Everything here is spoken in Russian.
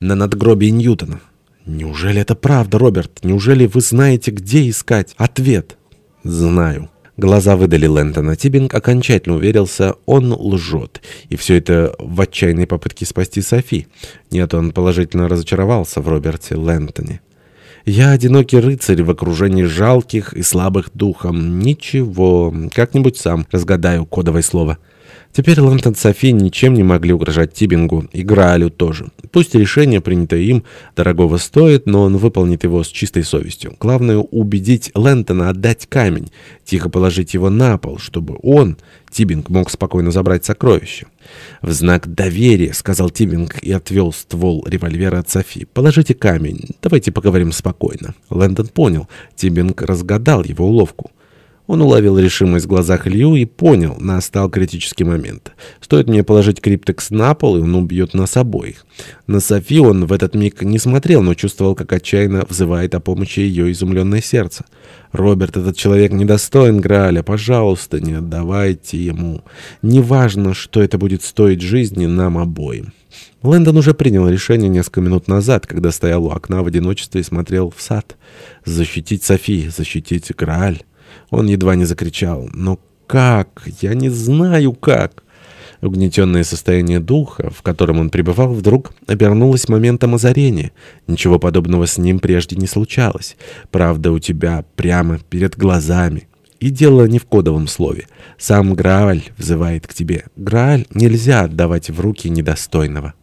на надгробии Ньютона. Неужели это правда, Роберт? Неужели вы знаете, где искать ответ? Знаю. Глаза выдали Лэнтона. Тибинг окончательно уверился, он лжет. И все это в отчаянной попытке спасти Софи. Нет, он положительно разочаровался в Роберте Лэнтоне. Я одинокий рыцарь в окружении жалких и слабых духом. Ничего, как-нибудь сам разгадаю кодовое слово. Теперь Лэнтон и Софи ничем не могли угрожать Тибингу, и Граалю тоже. Пусть решение, принятое им, дорогого стоит, но он выполнит его с чистой совестью. Главное — убедить Лэнтона отдать камень, тихо положить его на пол, чтобы он, Тибинг, мог спокойно забрать сокровище. «В знак доверия», — сказал Тибинг и отвел ствол револьвера от Софи. «Положите камень, давайте поговорим спокойно». Лэндон понял, Тибинг разгадал его уловку. Он уловил решимость в глазах Лью и понял, настал критический момент. Стоит мне положить криптекс на пол, и он убьет нас обоих. На Софи он в этот миг не смотрел, но чувствовал, как отчаянно взывает о помощи ее изумленное сердце. «Роберт, этот человек недостоин Грааля. Пожалуйста, не отдавайте ему. Неважно, что это будет стоить жизни нам обоим». Лэндон уже принял решение несколько минут назад, когда стоял у окна в одиночестве и смотрел в сад. Защитить Софи, защитить Грааль. Он едва не закричал. «Но как? Я не знаю, как!» Угнетенное состояние духа, в котором он пребывал, вдруг обернулось моментом озарения. Ничего подобного с ним прежде не случалось. Правда у тебя прямо перед глазами. И дело не в кодовом слове. Сам Грааль взывает к тебе. Грааль нельзя отдавать в руки недостойного.